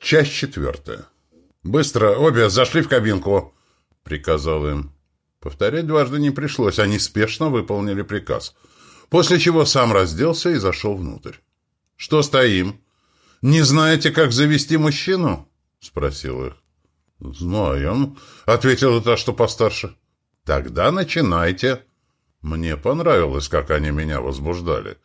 Часть четвертая. «Быстро, обе, зашли в кабинку!» — приказал им. Повторять дважды не пришлось, они спешно выполнили приказ. После чего сам разделся и зашел внутрь. «Что стоим? Не знаете, как завести мужчину?» — спросил их. «Знаем», — ответила та, что постарше. «Тогда начинайте». Мне понравилось, как они меня возбуждали.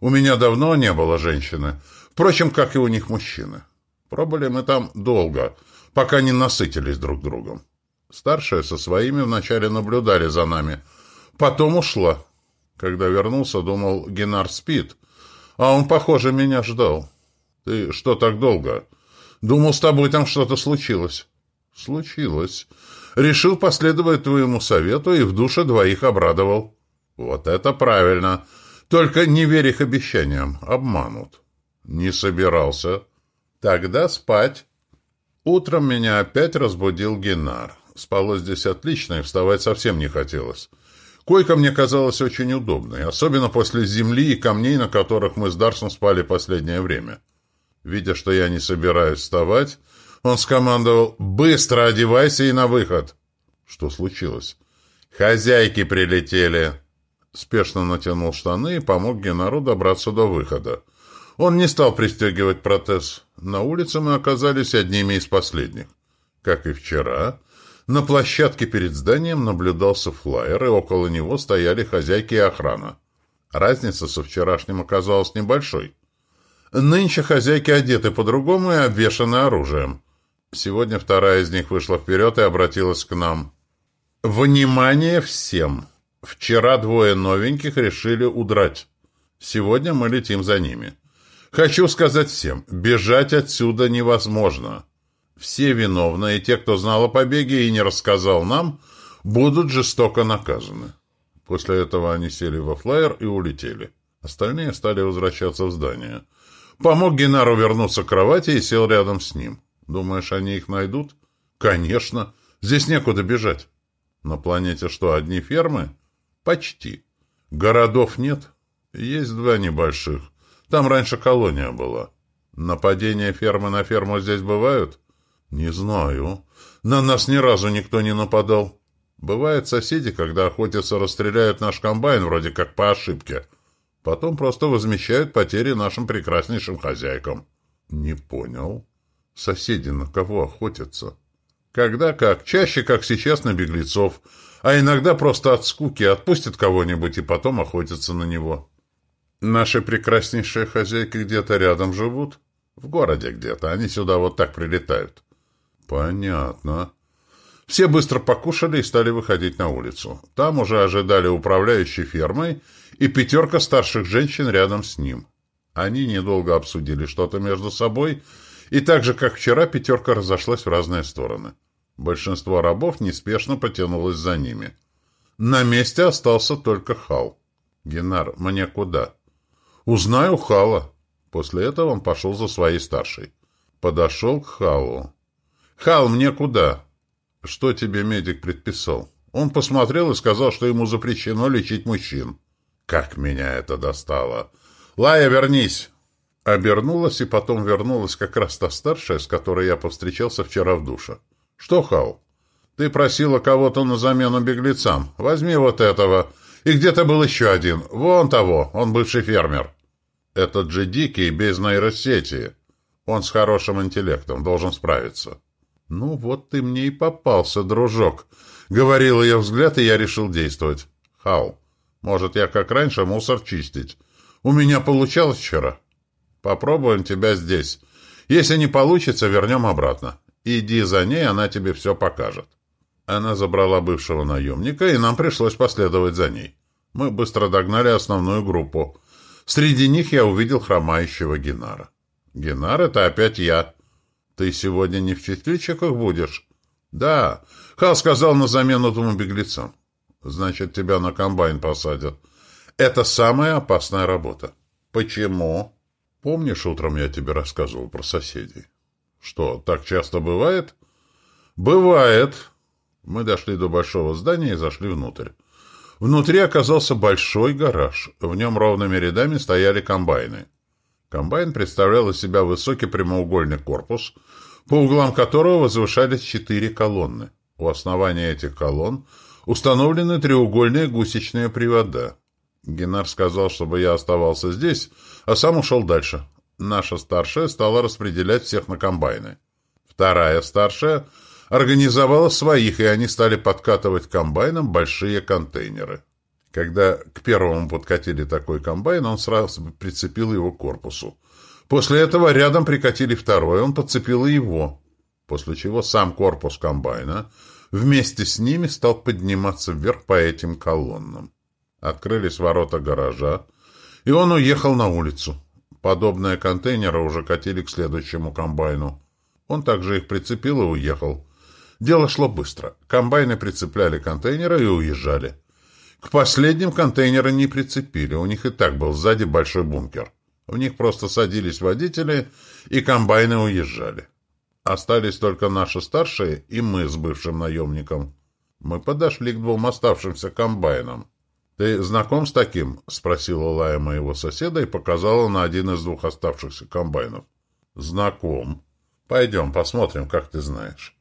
У меня давно не было женщины, впрочем, как и у них мужчины. Пробыли мы там долго, пока не насытились друг другом. Старшая со своими вначале наблюдали за нами, потом ушла. Когда вернулся, думал, Генар спит, а он, похоже, меня ждал. «Ты что так долго?» «Думал, с тобой там что-то случилось». «Случилось. Решил последовать твоему совету и в душе двоих обрадовал». «Вот это правильно. Только не верь их обещаниям. Обманут». «Не собирался». Тогда спать. Утром меня опять разбудил Генар. Спалось здесь отлично, и вставать совсем не хотелось. Койка мне казалась очень удобной, особенно после земли и камней, на которых мы с Дарсом спали последнее время. Видя, что я не собираюсь вставать, он скомандовал «Быстро одевайся и на выход!» Что случилось? «Хозяйки прилетели!» Спешно натянул штаны и помог Генару добраться до выхода. Он не стал пристегивать протез. На улице мы оказались одними из последних. Как и вчера, на площадке перед зданием наблюдался флайер, и около него стояли хозяйки и охрана. Разница со вчерашним оказалась небольшой. Нынче хозяйки одеты по-другому и обвешаны оружием. Сегодня вторая из них вышла вперед и обратилась к нам. «Внимание всем! Вчера двое новеньких решили удрать. Сегодня мы летим за ними. Хочу сказать всем, бежать отсюда невозможно. Все виновные, те, кто знал о побеге и не рассказал нам, будут жестоко наказаны. После этого они сели во флайер и улетели. Остальные стали возвращаться в здание. Помог Генару вернуться к кровати и сел рядом с ним. Думаешь, они их найдут? Конечно. Здесь некуда бежать. На планете что, одни фермы? Почти. Городов нет? Есть два небольших. Там раньше колония была. Нападения фермы на ферму здесь бывают? Не знаю. На нас ни разу никто не нападал. Бывают соседи, когда охотятся, расстреляют наш комбайн вроде как по ошибке. Потом просто возмещают потери нашим прекраснейшим хозяйкам. Не понял. Соседи на кого охотятся? Когда как, чаще, как сейчас, на беглецов, а иногда просто от скуки отпустят кого-нибудь и потом охотятся на него. Наши прекраснейшие хозяйки где-то рядом живут? В городе где-то. Они сюда вот так прилетают. Понятно. Все быстро покушали и стали выходить на улицу. Там уже ожидали управляющий фермой и пятерка старших женщин рядом с ним. Они недолго обсудили что-то между собой, и так же, как вчера, пятерка разошлась в разные стороны. Большинство рабов неспешно потянулось за ними. На месте остался только Хал. «Генар, мне куда?» «Узнаю Хала». После этого он пошел за своей старшей. Подошел к Халу. «Хал, мне куда?» «Что тебе медик предписал?» Он посмотрел и сказал, что ему запрещено лечить мужчин. «Как меня это достало!» «Лая, вернись!» Обернулась и потом вернулась как раз та старшая, с которой я повстречался вчера в душе. «Что, Хал? Ты просила кого-то на замену беглецам. Возьми вот этого. И где-то был еще один. Вон того, он бывший фермер. Этот же Дикий без нейросети. Он с хорошим интеллектом, должен справиться. Ну вот ты мне и попался, дружок. Говорила я взгляд, и я решил действовать. Хау, может, я как раньше мусор чистить? У меня получалось вчера. Попробуем тебя здесь. Если не получится, вернем обратно. Иди за ней, она тебе все покажет. Она забрала бывшего наемника, и нам пришлось последовать за ней. Мы быстро догнали основную группу. Среди них я увидел хромающего Генара. «Генар, это опять я. Ты сегодня не в чистильщиках будешь?» «Да. Хал сказал на замену двум беглецам. Значит, тебя на комбайн посадят. Это самая опасная работа». «Почему?» «Помнишь, утром я тебе рассказывал про соседей?» «Что, так часто бывает?» «Бывает», мы дошли до большого здания и зашли внутрь. Внутри оказался большой гараж. В нем ровными рядами стояли комбайны. Комбайн представлял из себя высокий прямоугольный корпус, по углам которого возвышались четыре колонны. У основания этих колонн установлены треугольные гусечные привода. Геннар сказал, чтобы я оставался здесь, а сам ушел дальше. Наша старшая стала распределять всех на комбайны. Вторая старшая организовала своих, и они стали подкатывать комбайном большие контейнеры. Когда к первому подкатили такой комбайн, он сразу прицепил его к корпусу. После этого рядом прикатили второй, он подцепил его, после чего сам корпус комбайна вместе с ними стал подниматься вверх по этим колоннам. Открылись ворота гаража, и он уехал на улицу. Подобные контейнеры уже катили к следующему комбайну. Он также их прицепил и уехал. Дело шло быстро. Комбайны прицепляли контейнеры и уезжали. К последним контейнеры не прицепили, у них и так был сзади большой бункер. В них просто садились водители, и комбайны уезжали. Остались только наши старшие и мы с бывшим наемником. Мы подошли к двум оставшимся комбайнам. «Ты знаком с таким?» — спросила Лая моего соседа и показала на один из двух оставшихся комбайнов. «Знаком. Пойдем, посмотрим, как ты знаешь».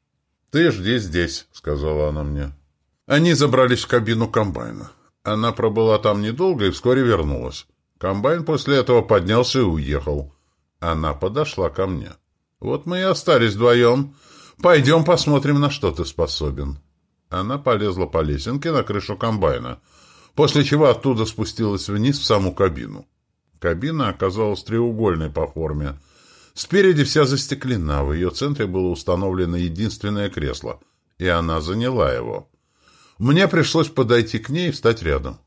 «Ты жди здесь», — сказала она мне. Они забрались в кабину комбайна. Она пробыла там недолго и вскоре вернулась. Комбайн после этого поднялся и уехал. Она подошла ко мне. «Вот мы и остались вдвоем. Пойдем посмотрим, на что ты способен». Она полезла по лесенке на крышу комбайна, после чего оттуда спустилась вниз в саму кабину. Кабина оказалась треугольной по форме. Спереди вся застеклена, в ее центре было установлено единственное кресло, и она заняла его. Мне пришлось подойти к ней и встать рядом.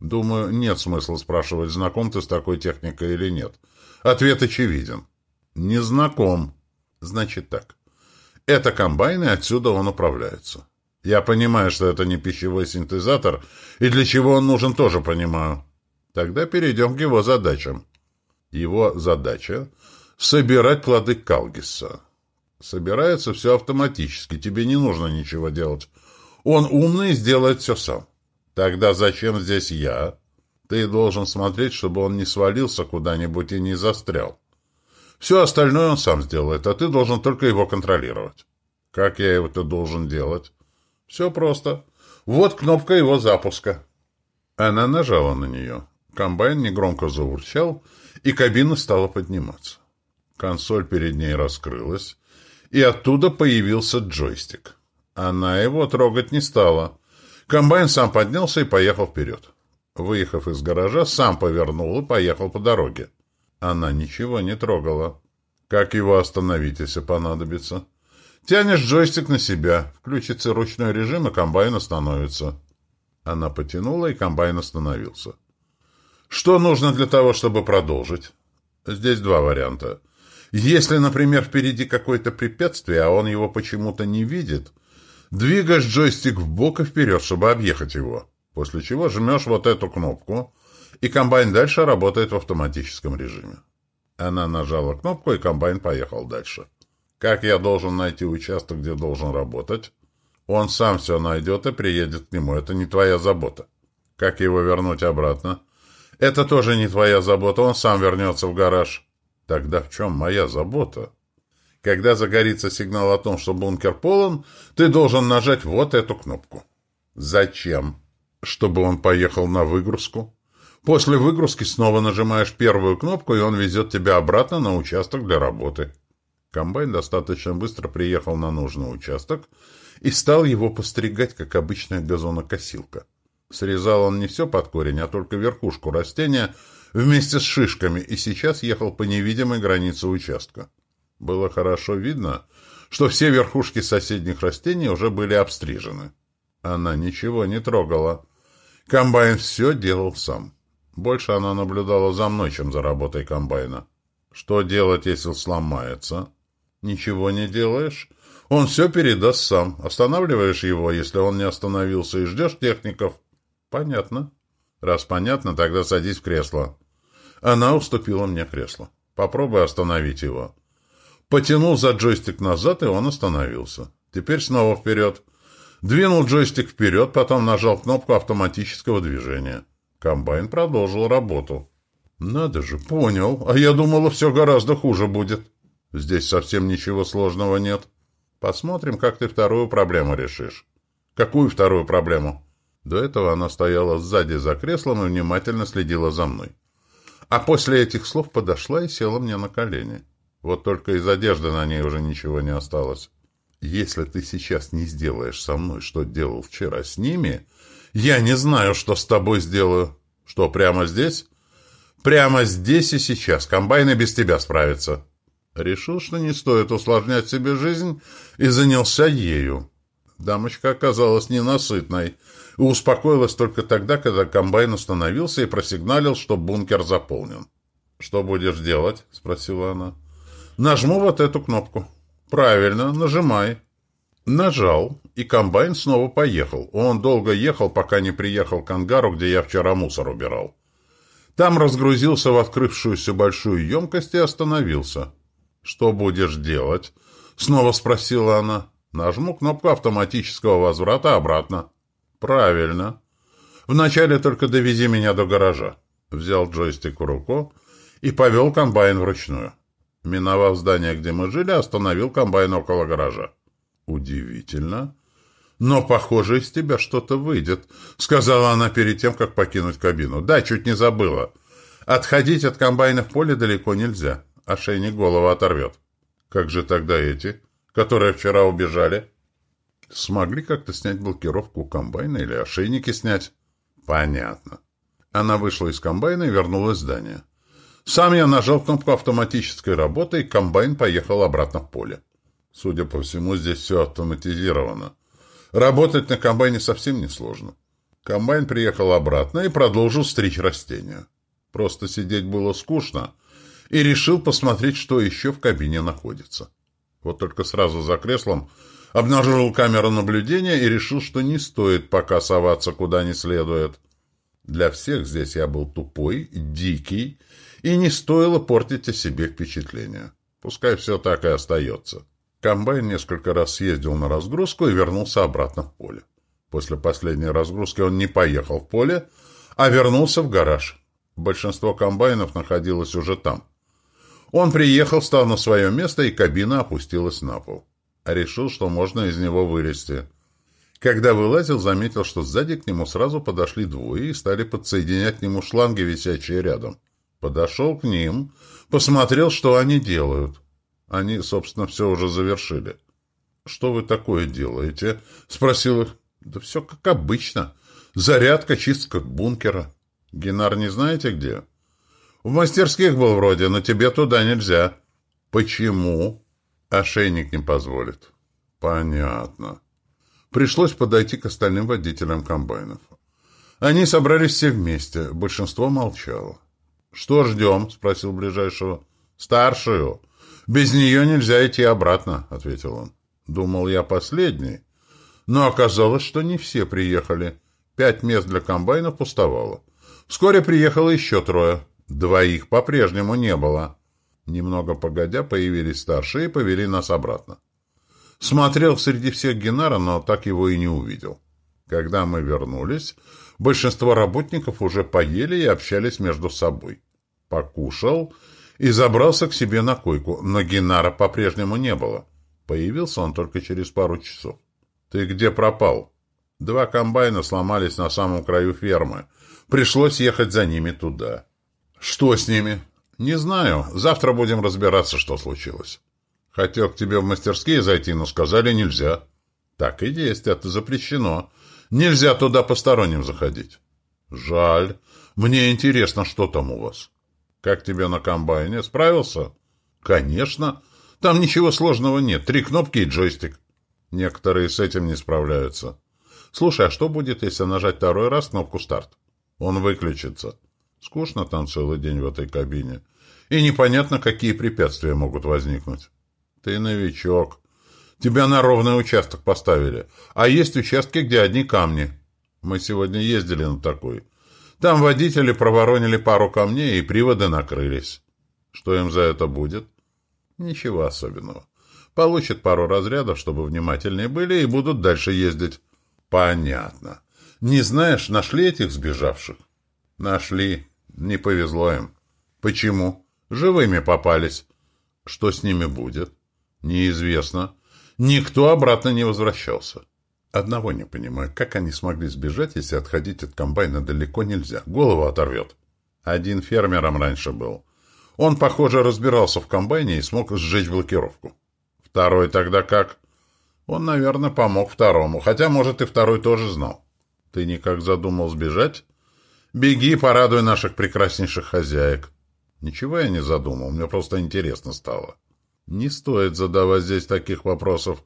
Думаю, нет смысла спрашивать, знаком ты с такой техникой или нет. Ответ очевиден. Не знаком. Значит так. Это комбайн, и отсюда он управляется. Я понимаю, что это не пищевой синтезатор, и для чего он нужен, тоже понимаю. Тогда перейдем к его задачам. Его задача — собирать плоды Калгиса. Собирается все автоматически, тебе не нужно ничего делать. Он умный и сделает все сам. Тогда зачем здесь я? Ты должен смотреть, чтобы он не свалился куда-нибудь и не застрял. Все остальное он сам сделает, а ты должен только его контролировать. Как я это должен делать? Все просто. Вот кнопка его запуска. Она нажала на нее. Комбайн негромко заурчал, и кабина стала подниматься. Консоль перед ней раскрылась, и оттуда появился джойстик. Она его трогать не стала. Комбайн сам поднялся и поехал вперед. Выехав из гаража, сам повернул и поехал по дороге. Она ничего не трогала. Как его остановить, если понадобится? Тянешь джойстик на себя, включится ручной режим, и комбайн остановится. Она потянула, и комбайн остановился. Что нужно для того, чтобы продолжить? Здесь два варианта. Если, например, впереди какое-то препятствие, а он его почему-то не видит – Двигаешь джойстик в бок и вперед, чтобы объехать его, после чего жмешь вот эту кнопку, и комбайн дальше работает в автоматическом режиме. Она нажала кнопку, и комбайн поехал дальше. Как я должен найти участок, где должен работать? Он сам все найдет и приедет к нему. Это не твоя забота. Как его вернуть обратно? Это тоже не твоя забота. Он сам вернется в гараж. Тогда в чем моя забота? Когда загорится сигнал о том, что бункер полон, ты должен нажать вот эту кнопку. Зачем? Чтобы он поехал на выгрузку. После выгрузки снова нажимаешь первую кнопку, и он везет тебя обратно на участок для работы. Комбайн достаточно быстро приехал на нужный участок и стал его постригать, как обычная газонокосилка. Срезал он не все под корень, а только верхушку растения вместе с шишками, и сейчас ехал по невидимой границе участка. Было хорошо видно, что все верхушки соседних растений уже были обстрижены. Она ничего не трогала. Комбайн все делал сам. Больше она наблюдала за мной, чем за работой комбайна. Что делать, если сломается? Ничего не делаешь. Он все передаст сам. Останавливаешь его, если он не остановился, и ждешь техников. Понятно. Раз понятно, тогда садись в кресло. Она уступила мне кресло. Попробуй остановить его. Потянул за джойстик назад, и он остановился. Теперь снова вперед. Двинул джойстик вперед, потом нажал кнопку автоматического движения. Комбайн продолжил работу. Надо же, понял. А я думала, все гораздо хуже будет. Здесь совсем ничего сложного нет. Посмотрим, как ты вторую проблему решишь. Какую вторую проблему? До этого она стояла сзади за креслом и внимательно следила за мной. А после этих слов подошла и села мне на колени. Вот только из одежды на ней уже ничего не осталось. Если ты сейчас не сделаешь со мной, что делал вчера с ними, я не знаю, что с тобой сделаю. Что, прямо здесь? Прямо здесь и сейчас. Комбайны без тебя справятся. Решил, что не стоит усложнять себе жизнь, и занялся ею. Дамочка оказалась ненасытной и успокоилась только тогда, когда комбайн остановился и просигналил, что бункер заполнен. «Что будешь делать?» — спросила она. «Нажму вот эту кнопку». «Правильно, нажимай». Нажал, и комбайн снова поехал. Он долго ехал, пока не приехал к ангару, где я вчера мусор убирал. Там разгрузился в открывшуюся большую емкость и остановился. «Что будешь делать?» — снова спросила она. «Нажму кнопку автоматического возврата обратно». «Правильно. Вначале только довези меня до гаража». Взял джойстик в руку и повел комбайн вручную. Миновав здание, где мы жили, остановил комбайн около гаража. «Удивительно. Но, похоже, из тебя что-то выйдет», — сказала она перед тем, как покинуть кабину. «Да, чуть не забыла. Отходить от комбайна в поле далеко нельзя. Ошейник голову оторвет. Как же тогда эти, которые вчера убежали?» Смогли как-то снять блокировку комбайна или ошейники снять? Понятно. Она вышла из комбайна и вернулась в здание. Сам я нажал кнопку автоматической работы, и комбайн поехал обратно в поле. Судя по всему, здесь все автоматизировано. Работать на комбайне совсем не сложно. Комбайн приехал обратно и продолжил стричь растения. Просто сидеть было скучно, и решил посмотреть, что еще в кабине находится. Вот только сразу за креслом обнаружил камеру наблюдения и решил, что не стоит пока соваться куда не следует. Для всех здесь я был тупой, дикий, и не стоило портить о себе впечатление. Пускай все так и остается. Комбайн несколько раз съездил на разгрузку и вернулся обратно в поле. После последней разгрузки он не поехал в поле, а вернулся в гараж. Большинство комбайнов находилось уже там. Он приехал, встал на свое место, и кабина опустилась на пол. Решил, что можно из него вылезти. Когда вылазил, заметил, что сзади к нему сразу подошли двое и стали подсоединять к нему шланги, висячие рядом. Подошел к ним, посмотрел, что они делают. Они, собственно, все уже завершили. «Что вы такое делаете?» — спросил их. «Да все как обычно. Зарядка, чистка бункера. Генар не знаете где?» «В мастерских был вроде, но тебе туда нельзя». «Почему?» Ошейник не позволит. Понятно. Пришлось подойти к остальным водителям комбайнов. Они собрались все вместе, большинство молчало. «Что ждем?» — спросил ближайшего. «Старшую. Без нее нельзя идти обратно», — ответил он. Думал я последний, но оказалось, что не все приехали. Пять мест для комбайнов пустовало. Вскоре приехало еще трое. Двоих по-прежнему не было. Немного погодя, появились старшие и повели нас обратно. Смотрел среди всех Геннара, но так его и не увидел. Когда мы вернулись, большинство работников уже поели и общались между собой. Покушал и забрался к себе на койку, но Геннара по-прежнему не было. Появился он только через пару часов. «Ты где пропал?» Два комбайна сломались на самом краю фермы. Пришлось ехать за ними туда. «Что с ними?» «Не знаю. Завтра будем разбираться, что случилось. Хотел к тебе в мастерские зайти, но сказали нельзя». «Так и есть, это запрещено. Нельзя туда посторонним заходить». «Жаль. Мне интересно, что там у вас». «Как тебе на комбайне? Справился?» «Конечно. Там ничего сложного нет. Три кнопки и джойстик». «Некоторые с этим не справляются». «Слушай, а что будет, если нажать второй раз кнопку «Старт»?» «Он выключится». Скучно там целый день в этой кабине. И непонятно, какие препятствия могут возникнуть. Ты новичок. Тебя на ровный участок поставили. А есть участки, где одни камни. Мы сегодня ездили на такой. Там водители проворонили пару камней, и приводы накрылись. Что им за это будет? Ничего особенного. Получат пару разрядов, чтобы внимательнее были, и будут дальше ездить. Понятно. Не знаешь, нашли этих сбежавших? Нашли. Не повезло им. Почему? Живыми попались. Что с ними будет? Неизвестно. Никто обратно не возвращался. Одного не понимаю, как они смогли сбежать, если отходить от комбайна далеко нельзя. Голову оторвет. Один фермером раньше был. Он, похоже, разбирался в комбайне и смог сжечь блокировку. Второй тогда как? Он, наверное, помог второму, хотя, может, и второй тоже знал. Ты никак задумал сбежать? Беги, порадуй наших прекраснейших хозяек. Ничего я не задумал, мне просто интересно стало. Не стоит задавать здесь таких вопросов,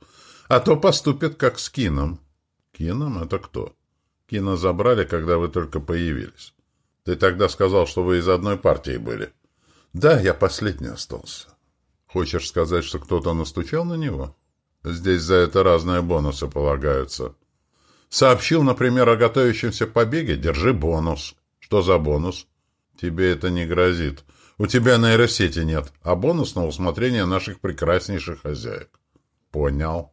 а то поступит как с Кином. Кином — это кто? Кина забрали, когда вы только появились. Ты тогда сказал, что вы из одной партии были. Да, я последний остался. Хочешь сказать, что кто-то настучал на него? Здесь за это разные бонусы полагаются. Сообщил, например, о готовящемся побеге, держи бонус. Что за бонус? Тебе это не грозит. У тебя нейросети нет, а бонус на усмотрение наших прекраснейших хозяек. Понял.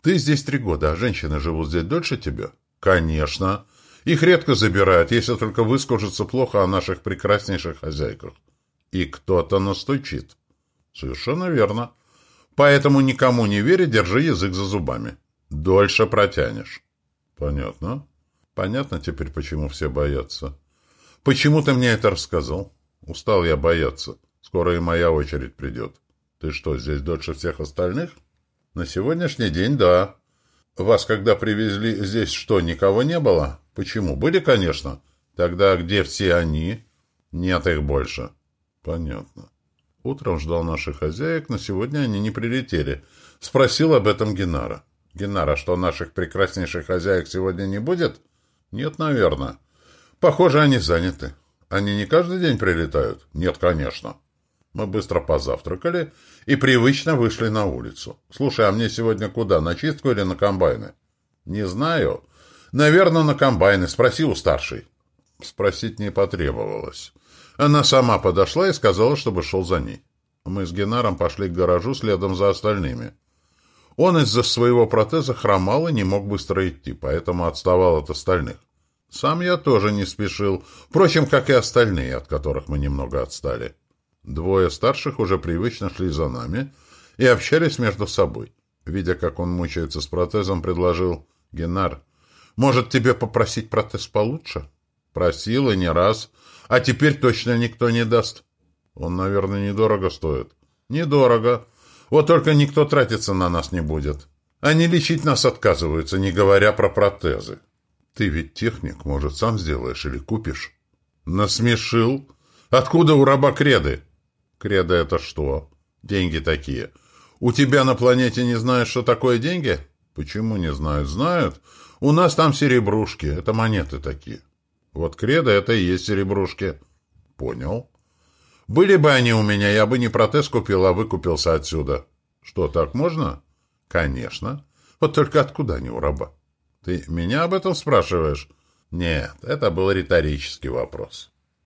Ты здесь три года, а женщины живут здесь дольше тебя? Конечно. Их редко забирают, если только выскажутся плохо о наших прекраснейших хозяйках. И кто-то настучит. Совершенно верно. Поэтому никому не верь держи язык за зубами. Дольше протянешь. Понятно. Понятно теперь, почему все боятся. Почему ты мне это рассказал? Устал я бояться. Скоро и моя очередь придет. Ты что, здесь дольше всех остальных? На сегодняшний день, да. Вас, когда привезли, здесь что, никого не было? Почему? Были, конечно. Тогда где все они? Нет их больше. Понятно. Утром ждал наших хозяек, но сегодня они не прилетели. Спросил об этом Генара. Генара, что наших прекраснейших хозяек сегодня не будет? Нет, наверное. Похоже, они заняты. Они не каждый день прилетают? Нет, конечно. Мы быстро позавтракали и привычно вышли на улицу. Слушай, а мне сегодня куда, на чистку или на комбайны? Не знаю. Наверное, на комбайны. Спроси у старшей. Спросить не потребовалось. Она сама подошла и сказала, чтобы шел за ней. Мы с Генаром пошли к гаражу следом за остальными. Он из-за своего протеза хромал и не мог быстро идти, поэтому отставал от остальных. Сам я тоже не спешил, впрочем, как и остальные, от которых мы немного отстали. Двое старших уже привычно шли за нами и общались между собой. Видя, как он мучается с протезом, предложил «Генар, может, тебе попросить протез получше?» Просил и не раз, а теперь точно никто не даст. Он, наверное, недорого стоит. Недорого. Вот только никто тратиться на нас не будет. Они лечить нас отказываются, не говоря про протезы. Ты ведь техник, может, сам сделаешь или купишь? Насмешил? Откуда у раба креды? Креды это что? Деньги такие. У тебя на планете не знают, что такое деньги? Почему не знают? Знают. У нас там серебрушки, это монеты такие. Вот кредо — это и есть серебрушки. Понял. Были бы они у меня, я бы не протез купил, а выкупился отсюда. Что, так можно? Конечно. Вот только откуда они у раба? Ты меня об этом спрашиваешь? Нет, это был риторический вопрос.